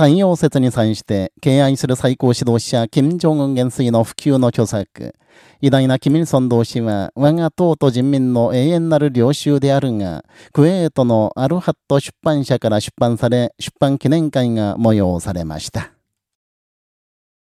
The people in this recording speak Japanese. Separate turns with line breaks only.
太陽説に際して敬愛する最高指導者、金正恩元帥の普及の著作、偉大なキミルソン同士は我が党と人民の永遠なる領袖であるが、クウェートのアルハット出版社から出版され、出版記念会が催されました。